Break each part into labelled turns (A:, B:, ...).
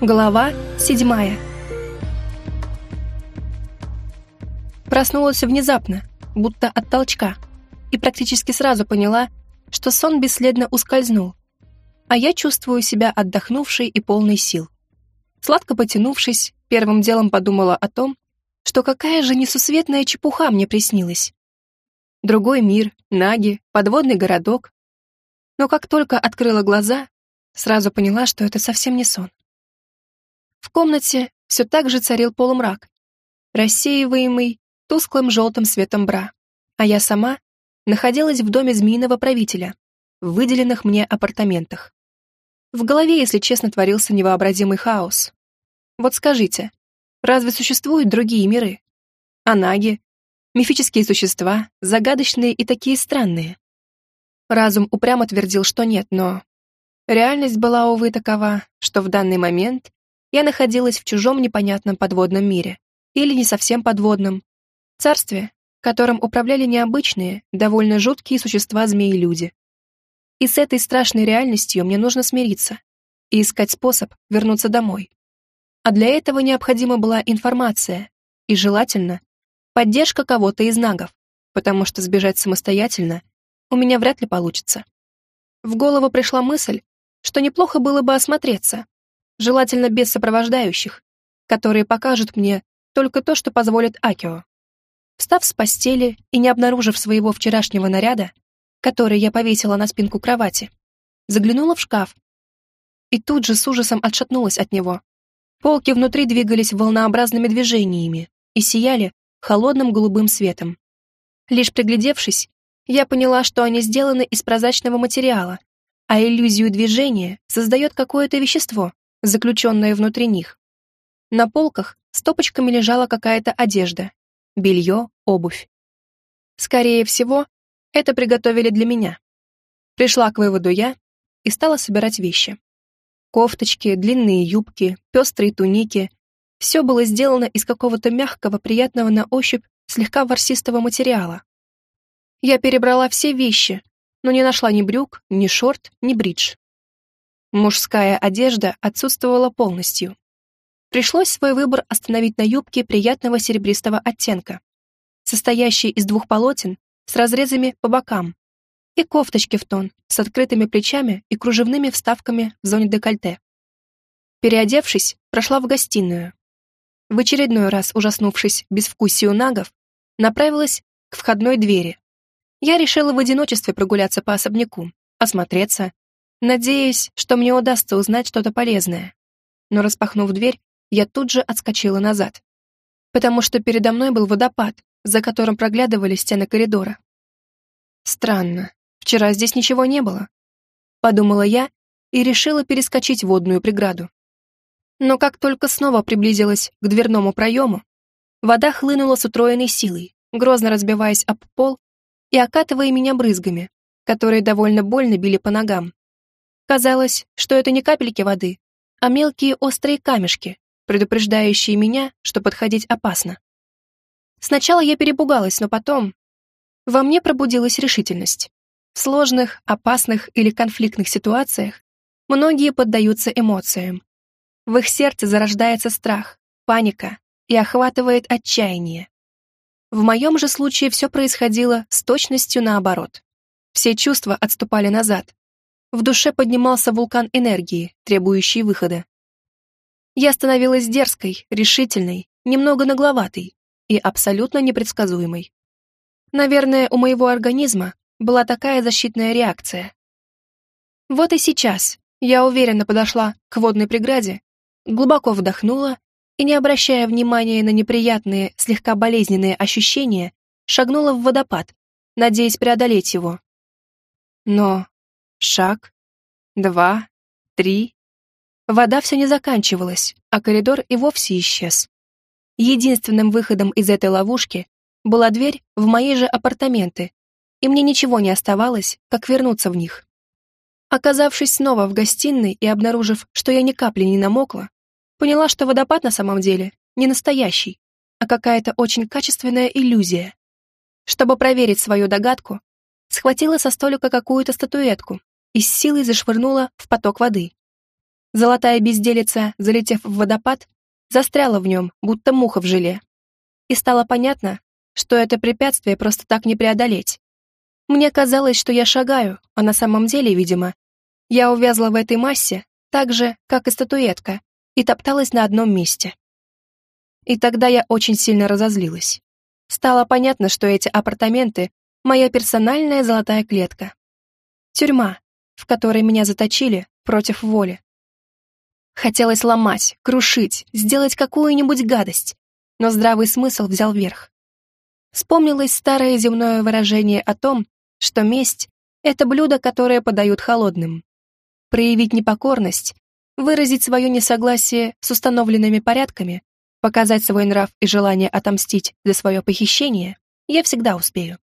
A: Глава седьмая. Проснулась внезапно, будто от толчка, и практически сразу поняла, что сон бесследно ускользнул, а я чувствую себя отдохнувшей и полной сил. Сладко потянувшись, первым делом подумала о том, что какая же несусветная чепуха мне приснилась. Другой мир, наги, подводный городок. Но как только открыла глаза, сразу поняла, что это совсем не сон. В комнате все так же царил полумрак, рассеиваемый тусклым желтым светом бра, а я сама находилась в доме змеиного правителя, в выделенных мне апартаментах. В голове, если честно, творился невообразимый хаос. Вот скажите, разве существуют другие миры? Анаги, мифические существа, загадочные и такие странные. Разум упрямо твердил, что нет, но... Реальность была, увы, такова, что в данный момент я находилась в чужом непонятном подводном мире. Или не совсем подводном. Царстве, которым управляли необычные, довольно жуткие существа змеи-люди. И с этой страшной реальностью мне нужно смириться и искать способ вернуться домой. А для этого необходима была информация и, желательно, поддержка кого-то из нагов, потому что сбежать самостоятельно у меня вряд ли получится. В голову пришла мысль, что неплохо было бы осмотреться, желательно без сопровождающих, которые покажут мне только то, что позволит Акио. Встав с постели и не обнаружив своего вчерашнего наряда, который я повесила на спинку кровати, заглянула в шкаф и тут же с ужасом отшатнулась от него. Полки внутри двигались волнообразными движениями и сияли холодным голубым светом. Лишь приглядевшись, я поняла, что они сделаны из прозрачного материала, а иллюзию движения создает какое-то вещество, заключенные внутри них. На полках стопочками лежала какая-то одежда, белье, обувь. Скорее всего, это приготовили для меня. Пришла к выводу я и стала собирать вещи. Кофточки, длинные юбки, пестрые туники — все было сделано из какого-то мягкого, приятного на ощупь, слегка ворсистого материала. Я перебрала все вещи, но не нашла ни брюк, ни шорт, ни бридж. Мужская одежда отсутствовала полностью. Пришлось свой выбор остановить на юбке приятного серебристого оттенка, состоящей из двух полотен с разрезами по бокам, и кофточки в тон с открытыми плечами и кружевными вставками в зоне декольте. Переодевшись, прошла в гостиную. В очередной раз ужаснувшись безвкусию нагов, направилась к входной двери. Я решила в одиночестве прогуляться по особняку, осмотреться надеясь, что мне удастся узнать что-то полезное. Но распахнув дверь, я тут же отскочила назад, потому что передо мной был водопад, за которым проглядывали стены коридора. Странно, вчера здесь ничего не было, подумала я и решила перескочить водную преграду. Но как только снова приблизилась к дверному проему, вода хлынула с утроенной силой, грозно разбиваясь об пол и окатывая меня брызгами, которые довольно больно били по ногам. Казалось, что это не капельки воды, а мелкие острые камешки, предупреждающие меня, что подходить опасно. Сначала я перепугалась, но потом... Во мне пробудилась решительность. В сложных, опасных или конфликтных ситуациях многие поддаются эмоциям. В их сердце зарождается страх, паника и охватывает отчаяние. В моем же случае все происходило с точностью наоборот. Все чувства отступали назад, в душе поднимался вулкан энергии, требующий выхода. Я становилась дерзкой, решительной, немного нагловатой и абсолютно непредсказуемой. Наверное, у моего организма была такая защитная реакция. Вот и сейчас я уверенно подошла к водной преграде, глубоко вдохнула и, не обращая внимания на неприятные, слегка болезненные ощущения, шагнула в водопад, надеясь преодолеть его. Но Шаг. Два. Три. Вода все не заканчивалась, а коридор и вовсе исчез. Единственным выходом из этой ловушки была дверь в мои же апартаменты, и мне ничего не оставалось, как вернуться в них. Оказавшись снова в гостиной и обнаружив, что я ни капли не намокла, поняла, что водопад на самом деле не настоящий, а какая-то очень качественная иллюзия. Чтобы проверить свою догадку, схватила со столика какую-то статуэтку и с силой зашвырнула в поток воды. Золотая безделица, залетев в водопад, застряла в нем, будто муха в желе. И стало понятно, что это препятствие просто так не преодолеть. Мне казалось, что я шагаю, а на самом деле, видимо, я увязла в этой массе так же, как и статуэтка, и топталась на одном месте. И тогда я очень сильно разозлилась. Стало понятно, что эти апартаменты — моя персональная золотая клетка. Тюрьма, в которой меня заточили против воли. Хотелось ломать, крушить, сделать какую-нибудь гадость, но здравый смысл взял верх. Вспомнилось старое земное выражение о том, что месть — это блюдо, которое подают холодным. Проявить непокорность, выразить свое несогласие с установленными порядками, показать свой нрав и желание отомстить за свое похищение я всегда успею.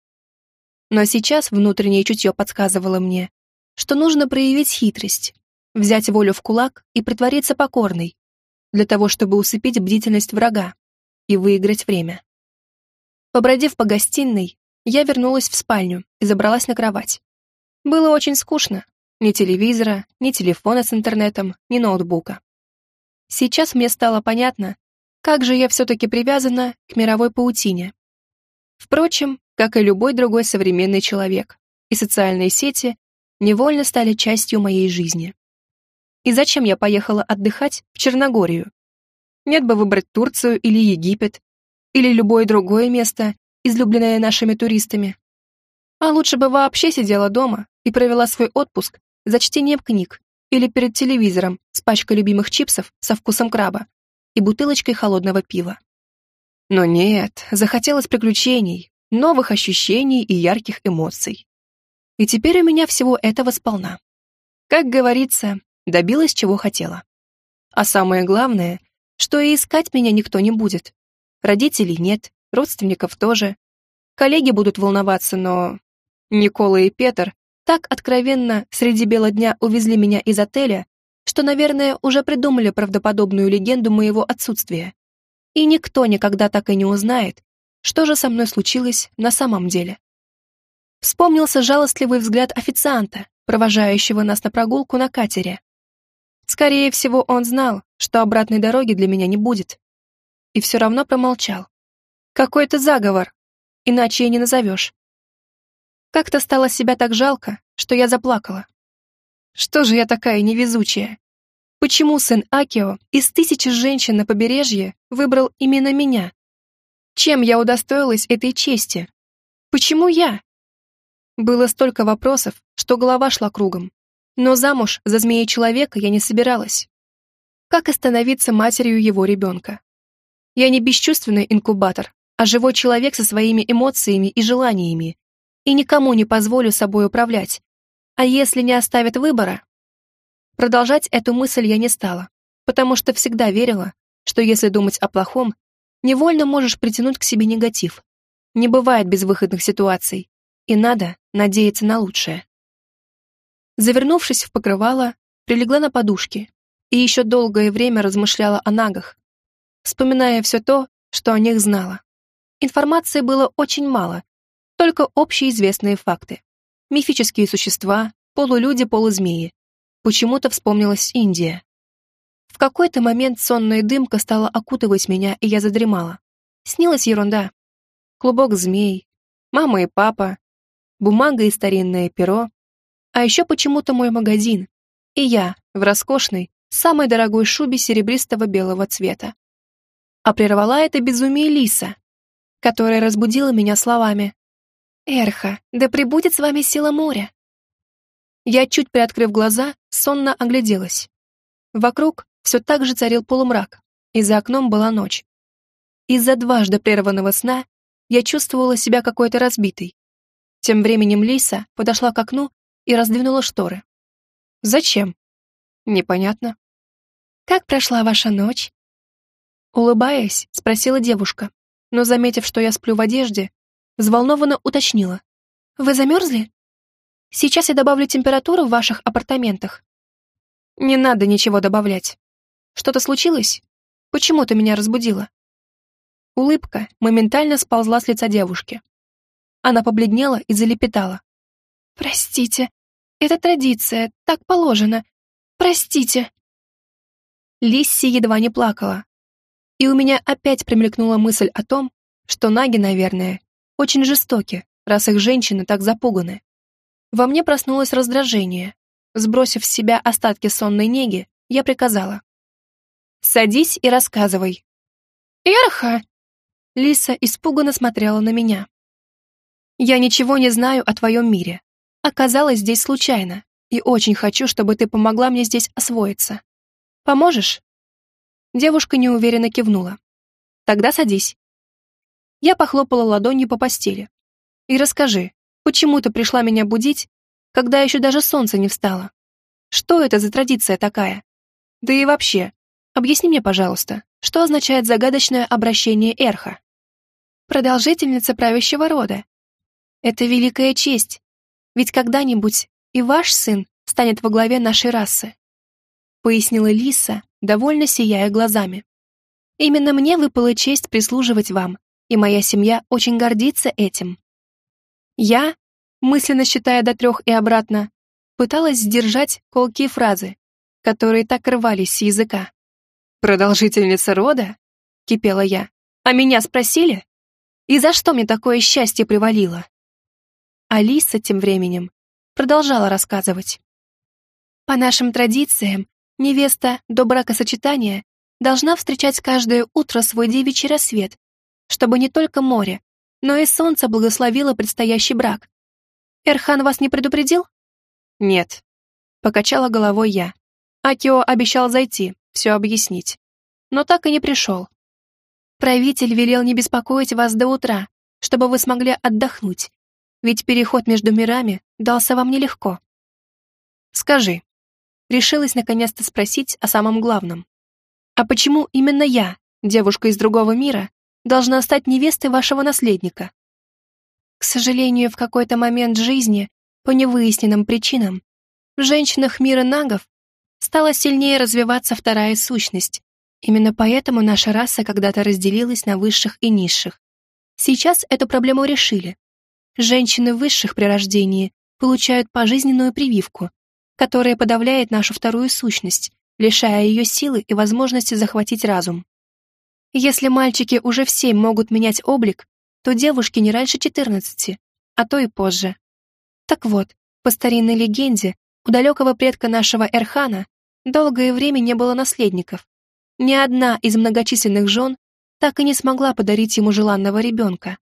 A: Но сейчас внутреннее чутье подсказывало мне, что нужно проявить хитрость, взять волю в кулак и притвориться покорной, для того, чтобы усыпить бдительность врага и выиграть время. Побродив по гостиной, я вернулась в спальню и забралась на кровать. Было очень скучно. Ни телевизора, ни телефона с интернетом, ни ноутбука. Сейчас мне стало понятно, как же я все-таки привязана к мировой паутине. Впрочем, как и любой другой современный человек, и социальные сети невольно стали частью моей жизни. И зачем я поехала отдыхать в Черногорию? Нет бы выбрать Турцию или Египет, или любое другое место, излюбленное нашими туристами. А лучше бы вообще сидела дома и провела свой отпуск за чтением книг или перед телевизором с пачкой любимых чипсов со вкусом краба и бутылочкой холодного пива. Но нет, захотелось приключений, новых ощущений и ярких эмоций. И теперь у меня всего этого сполна. Как говорится, добилась, чего хотела. А самое главное, что и искать меня никто не будет. Родителей нет, родственников тоже. Коллеги будут волноваться, но... Никола и Петр так откровенно среди бела дня увезли меня из отеля, что, наверное, уже придумали правдоподобную легенду моего отсутствия. И никто никогда так и не узнает, что же со мной случилось на самом деле. Вспомнился жалостливый взгляд официанта, провожающего нас на прогулку на катере. Скорее всего, он знал, что обратной дороги для меня не будет. И все равно промолчал. Какой-то заговор, иначе и не назовешь. Как-то стало себя так жалко, что я заплакала. Что же я такая невезучая? Почему сын Акио из тысячи женщин на побережье выбрал именно меня? Чем я удостоилась этой чести? Почему я? Было столько вопросов, что голова шла кругом. Но замуж за змея-человека я не собиралась. Как остановиться матерью его ребенка? Я не бесчувственный инкубатор, а живой человек со своими эмоциями и желаниями, и никому не позволю собой управлять. А если не оставят выбора? Продолжать эту мысль я не стала, потому что всегда верила, что если думать о плохом, невольно можешь притянуть к себе негатив. Не бывает безвыходных ситуаций, и надо надеяться на лучшее. Завернувшись в покрывало, прилегла на подушке и еще долгое время размышляла о нагах, вспоминая все то, что о них знала. Информации было очень мало, только общеизвестные факты. Мифические существа, полулюди-полузмеи. Почему-то вспомнилась Индия. В какой-то момент сонная дымка стала окутывать меня, и я задремала. Снилась ерунда. Клубок змей, мама и папа, бумага и старинное перо, а еще почему-то мой магазин. И я в роскошной, самой дорогой шубе серебристого белого цвета. А прервала это безумие Лиса, которая разбудила меня словами. «Эрха, да пребудет с вами сила моря!» Я, чуть приоткрыв глаза, сонно огляделась. Вокруг все так же царил полумрак, и за окном была ночь. Из-за дважды прерванного сна я чувствовала себя какой-то разбитой. Тем временем Лиса подошла к окну и раздвинула шторы. «Зачем?» «Непонятно». «Как прошла ваша ночь?» Улыбаясь, спросила девушка, но, заметив, что я сплю в одежде, взволнованно уточнила. «Вы замерзли? Сейчас я добавлю температуру в ваших апартаментах». «Не надо ничего добавлять. Что-то случилось? Почему ты меня разбудила?» Улыбка моментально сползла с лица девушки. Она побледнела и залепетала. «Простите, это традиция, так положено. Простите». Лисси едва не плакала. И у меня опять промелькнула мысль о том, что наги, наверное, очень жестоки, раз их женщины так запуганы. Во мне проснулось раздражение. Сбросив с себя остатки сонной неги, я приказала. «Садись и рассказывай». «Эрха!» Лиса испуганно смотрела на меня. «Я ничего не знаю о твоем мире. Оказалась здесь случайно, и очень хочу, чтобы ты помогла мне здесь освоиться. Поможешь?» Девушка неуверенно кивнула. «Тогда садись». Я похлопала ладонью по постели. «И расскажи, почему ты пришла меня будить, когда еще даже солнце не встало? Что это за традиция такая? Да и вообще, объясни мне, пожалуйста, что означает загадочное обращение Эрха?» «Продолжительница правящего рода. Это великая честь, ведь когда-нибудь и ваш сын станет во главе нашей расы», пояснила Лиса, довольно сияя глазами. «Именно мне выпала честь прислуживать вам, и моя семья очень гордится этим». Я, мысленно считая до трех и обратно, пыталась сдержать колкие фразы, которые так рвались с языка. «Продолжительница рода?» — кипела я. «А меня спросили? И за что мне такое счастье привалило?» Алиса тем временем продолжала рассказывать. По нашим традициям, невеста до бракосочетания должна встречать каждое утро свой девичий рассвет, чтобы не только море, но и солнце благословило предстоящий брак. Эрхан вас не предупредил? Нет. Покачала головой я. Акио обещал зайти, все объяснить. Но так и не пришел. Правитель велел не беспокоить вас до утра, чтобы вы смогли отдохнуть, ведь переход между мирами дался вам нелегко. Скажи, решилась наконец-то спросить о самом главном. А почему именно я, девушка из другого мира, должна стать невестой вашего наследника? К сожалению, в какой-то момент жизни, по невыясненным причинам, в женщинах мира нагов стала сильнее развиваться вторая сущность. Именно поэтому наша раса когда-то разделилась на высших и низших. Сейчас эту проблему решили, Женщины высших при рождении получают пожизненную прививку, которая подавляет нашу вторую сущность, лишая ее силы и возможности захватить разум. Если мальчики уже в семь могут менять облик, то девушки не раньше 14, а то и позже. Так вот, по старинной легенде, у далекого предка нашего Эрхана долгое время не было наследников. Ни одна из многочисленных жен так и не смогла подарить ему желанного ребенка.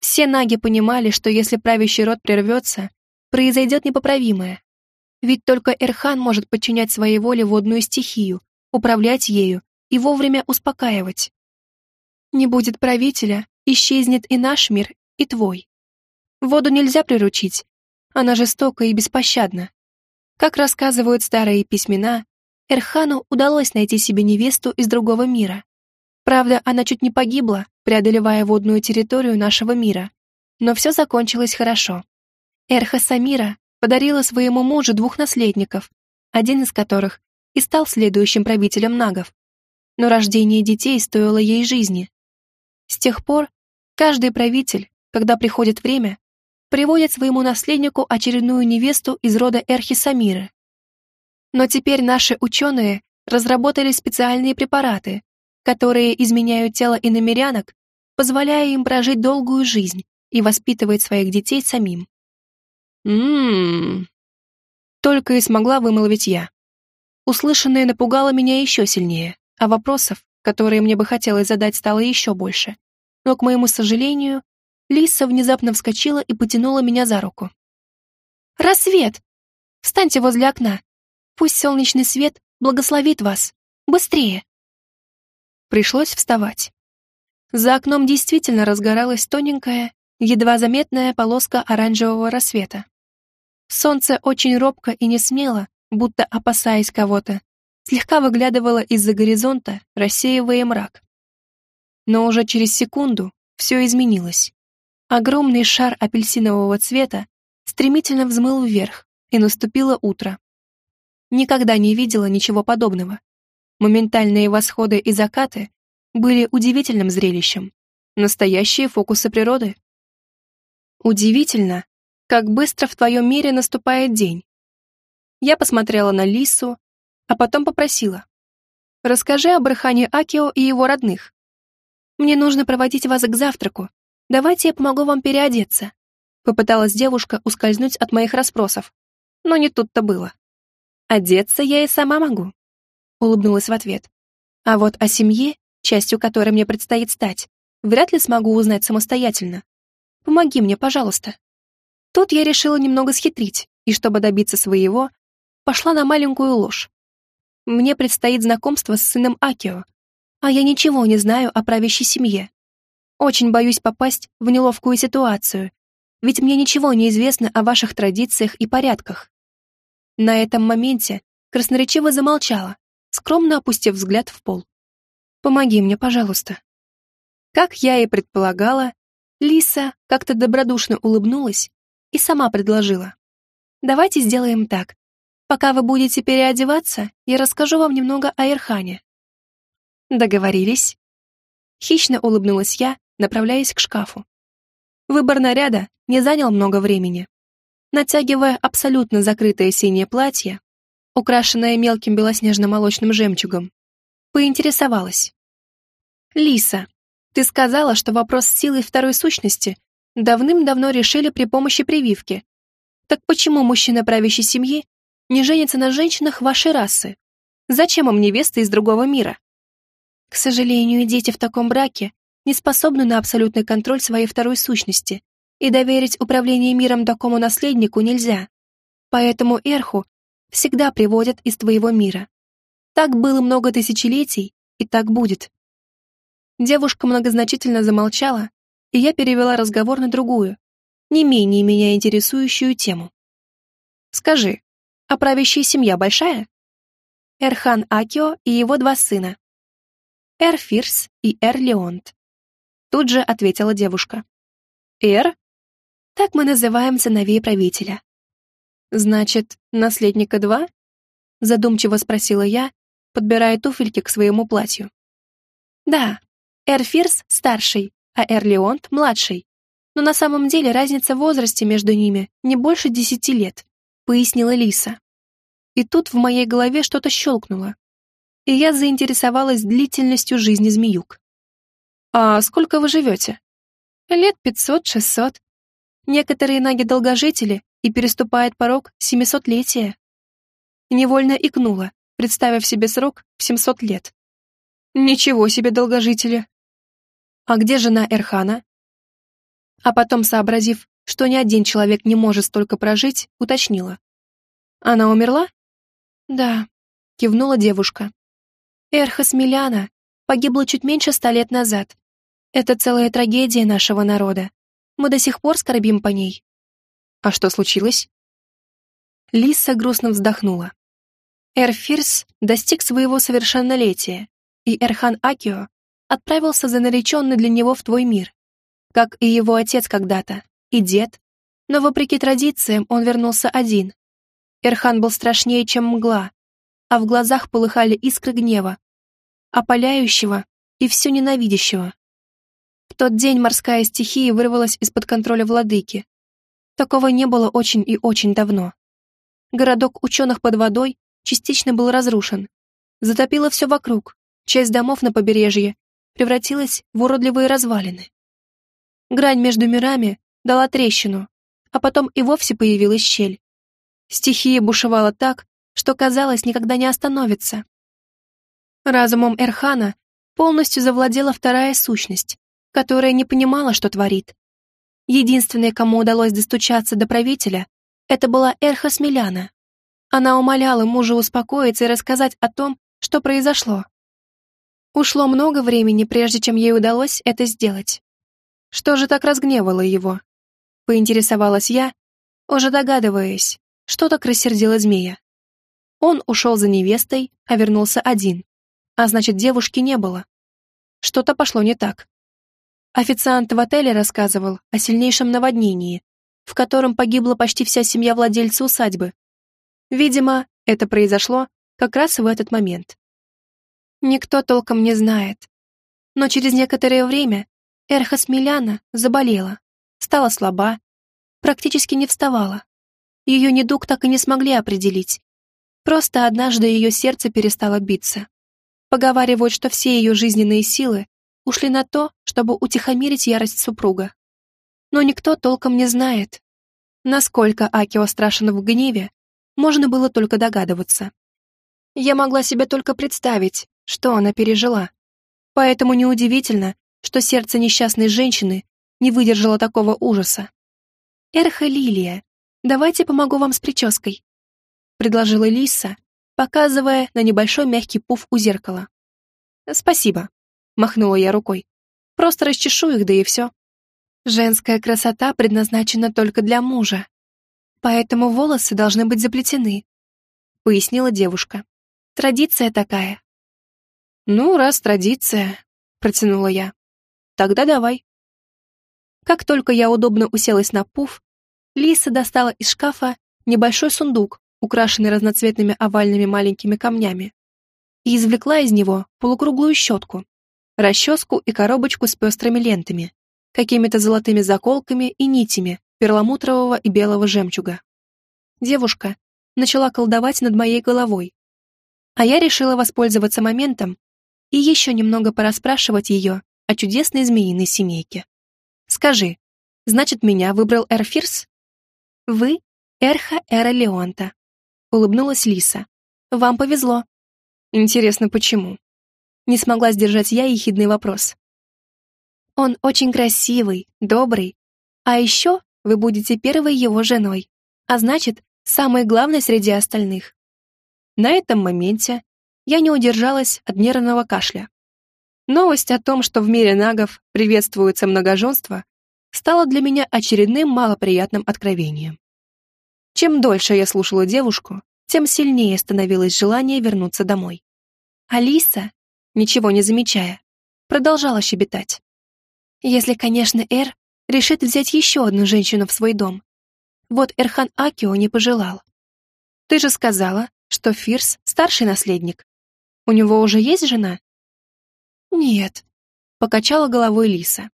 A: Все наги понимали, что если правящий род прервется, произойдет непоправимое. Ведь только Эрхан может подчинять своей воле водную стихию, управлять ею и вовремя успокаивать. Не будет правителя, исчезнет и наш мир, и твой. Воду нельзя приручить, она жестока и беспощадна. Как рассказывают старые письмена, Эрхану удалось найти себе невесту из другого мира. Правда, она чуть не погибла, преодолевая водную территорию нашего мира. Но все закончилось хорошо. Эрха Самира подарила своему мужу двух наследников, один из которых и стал следующим правителем нагов. Но рождение детей стоило ей жизни. С тех пор каждый правитель, когда приходит время, приводит своему наследнику очередную невесту из рода Эрхи Самиры. Но теперь наши ученые разработали специальные препараты, которые изменяют тело иномерянок, позволяя им прожить долгую жизнь и воспитывать своих детей самим. Ммм. Только и смогла вымолвить я. Услышанное напугало меня еще сильнее, а вопросов, которые мне бы хотелось задать, стало еще больше. Но, к моему сожалению, Лиса внезапно вскочила и потянула меня за руку. «Рассвет! Встаньте возле окна. Пусть солнечный свет благословит вас. Быстрее!» Пришлось вставать. За окном действительно разгоралась тоненькая, едва заметная полоска оранжевого рассвета. Солнце очень робко и несмело, будто опасаясь кого-то, слегка выглядывало из-за горизонта, рассеивая мрак. Но уже через секунду все изменилось. Огромный шар апельсинового цвета стремительно взмыл вверх, и наступило утро. Никогда не видела ничего подобного. Моментальные восходы и закаты были удивительным зрелищем. Настоящие фокусы природы. Удивительно, как быстро в твоем мире наступает день. Я посмотрела на Лису, а потом попросила. Расскажи об Рахане Акио и его родных. Мне нужно проводить вас к завтраку. Давайте я помогу вам переодеться. Попыталась девушка ускользнуть от моих расспросов. Но не тут-то было. Одеться я и сама могу. Улыбнулась в ответ. А вот о семье, частью которой мне предстоит стать, вряд ли смогу узнать самостоятельно. Помоги мне, пожалуйста. Тут я решила немного схитрить, и чтобы добиться своего, пошла на маленькую ложь. Мне предстоит знакомство с сыном Акио, а я ничего не знаю о правящей семье. Очень боюсь попасть в неловкую ситуацию, ведь мне ничего не известно о ваших традициях и порядках. На этом моменте красноречиво замолчала, скромно опустив взгляд в пол. «Помоги мне, пожалуйста». Как я и предполагала, Лиса как-то добродушно улыбнулась и сама предложила. «Давайте сделаем так. Пока вы будете переодеваться, я расскажу вам немного о Ирхане». «Договорились?» Хищно улыбнулась я, направляясь к шкафу. Выбор наряда не занял много времени. Натягивая абсолютно закрытое синее платье, украшенное мелким белоснежно-молочным жемчугом, поинтересовалась. «Лиса, ты сказала, что вопрос с силой второй сущности давным-давно решили при помощи прививки. Так почему мужчина правящей семьи не женится на женщинах вашей расы? Зачем им невеста из другого мира? К сожалению, дети в таком браке не способны на абсолютный контроль своей второй сущности, и доверить управление миром такому наследнику нельзя. Поэтому Эрху всегда приводят из твоего мира. Так было много тысячелетий, и так будет. Девушка многозначительно замолчала, и я перевела разговор на другую, не менее меня интересующую тему. «Скажи, а правящая семья большая?» Эрхан Акио и его два сына. Эр Фирс и Эр Леонт. Тут же ответила девушка. Эр? Так мы называем сыновей правителя. Значит, наследника два? Задумчиво спросила я, подбирая туфельки к своему платью. Да, Эр Фирс старший, а Эрлеонт младший. Но на самом деле разница в возрасте между ними не больше десяти лет, пояснила Лиса. И тут в моей голове что-то щелкнуло, и я заинтересовалась длительностью жизни змеюк. «А сколько вы живете?» «Лет пятьсот-шестьсот. Некоторые наги-долгожители и переступают порог семисотлетия». Невольно икнула, представив себе срок в семьсот лет. «Ничего себе долгожители!» «А где жена Эрхана?» А потом, сообразив, что ни один человек не может столько прожить, уточнила. «Она умерла?» «Да», — кивнула девушка. «Эрха Смеляна погибла чуть меньше ста лет назад. Это целая трагедия нашего народа. Мы до сих пор скорбим по ней». «А что случилось?» Лиса грустно вздохнула. Эрфирс достиг своего совершеннолетия, и Эрхан Акио отправился за нареченный для него в твой мир, как и его отец когда-то, и дед, но вопреки традициям он вернулся один. Эрхан был страшнее, чем мгла, а в глазах полыхали искры гнева, опаляющего и все ненавидящего. В тот день морская стихия вырвалась из-под контроля владыки. Такого не было очень и очень давно. Городок ученых под водой частично был разрушен. Затопило все вокруг, часть домов на побережье превратилась в уродливые развалины. Грань между мирами дала трещину, а потом и вовсе появилась щель. Стихия бушевала так, что, казалось, никогда не остановится. Разумом Эрхана полностью завладела вторая сущность, которая не понимала, что творит. Единственной, кому удалось достучаться до правителя, это была Эрха Смеляна. Она умоляла мужа успокоиться и рассказать о том, что произошло. Ушло много времени, прежде чем ей удалось это сделать. Что же так разгневало его? Поинтересовалась я, уже догадываясь, что так рассердило змея. Он ушел за невестой, а вернулся один. А значит, девушки не было. Что-то пошло не так. Официант в отеле рассказывал о сильнейшем наводнении, в котором погибла почти вся семья владельца усадьбы. Видимо, это произошло как раз в этот момент. Никто толком не знает. Но через некоторое время Эрха Смеляна заболела, стала слаба, практически не вставала. Ее недуг так и не смогли определить. Просто однажды ее сердце перестало биться. Поговаривают, что все ее жизненные силы ушли на то, чтобы утихомирить ярость супруга. Но никто толком не знает. Насколько Акио страшен в гневе, можно было только догадываться. Я могла себе только представить, что она пережила. Поэтому неудивительно, что сердце несчастной женщины не выдержало такого ужаса. «Эрха Лилия, давайте помогу вам с прической», предложила Лиса, показывая на небольшой мягкий пуф у зеркала. «Спасибо», — махнула я рукой. «Просто расчешу их, да и все». Женская красота предназначена только для мужа, поэтому волосы должны быть заплетены, пояснила девушка. Традиция такая. Ну, раз традиция, протянула я. Тогда давай. Как только я удобно уселась на пуф, Лиса достала из шкафа небольшой сундук, украшенный разноцветными овальными маленькими камнями, и извлекла из него полукруглую щетку, расческу и коробочку с пестрыми лентами, какими-то золотыми заколками и нитями перламутрового и белого жемчуга. Девушка начала колдовать над моей головой, а я решила воспользоваться моментом и еще немного порасспрашивать ее о чудесной змеиной семейке. «Скажи, значит, меня выбрал Эрфирс?» «Вы — Эрха Эра Леонта», — улыбнулась Лиса. «Вам повезло». «Интересно, почему?» Не смогла сдержать я ехидный вопрос. «Он очень красивый, добрый, а еще вы будете первой его женой, а значит, самой главной среди остальных». На этом моменте я не удержалась от нервного кашля. Новость о том, что в мире нагов приветствуется многоженство, стала для меня очередным малоприятным откровением. Чем дольше я слушала девушку, тем сильнее становилось желание вернуться домой. Алиса, ничего не замечая, продолжала щебетать. Если, конечно, Эр решит взять еще одну женщину в свой дом. Вот Эрхан Акио не пожелал. Ты же сказала, что Фирс — старший наследник. У него уже есть жена? Нет, покачала головой Лиса.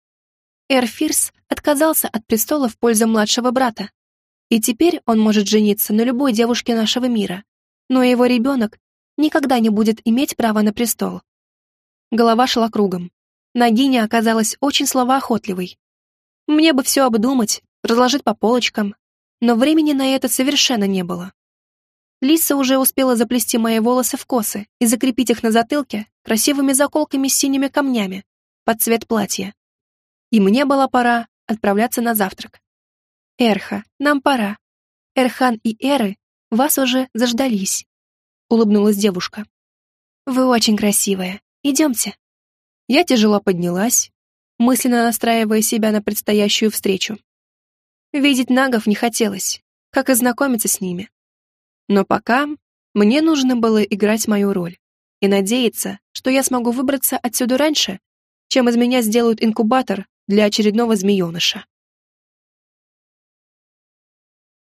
A: Эрфирс отказался от престола в пользу младшего брата. И теперь он может жениться на любой девушке нашего мира. Но его ребенок никогда не будет иметь права на престол. Голова шла кругом. Нагиня оказалась очень словоохотливой. Мне бы все обдумать, разложить по полочкам, но времени на это совершенно не было. Лиса уже успела заплести мои волосы в косы и закрепить их на затылке красивыми заколками с синими камнями под цвет платья. И мне была пора отправляться на завтрак. «Эрха, нам пора. Эрхан и Эры вас уже заждались», — улыбнулась девушка. «Вы очень красивая. Идемте». Я тяжело поднялась, мысленно настраивая себя на предстоящую встречу. Видеть нагов не хотелось, как и знакомиться с ними. Но пока мне нужно было играть мою роль и надеяться, что я смогу выбраться отсюда раньше, чем из меня сделают инкубатор для очередного змееныша.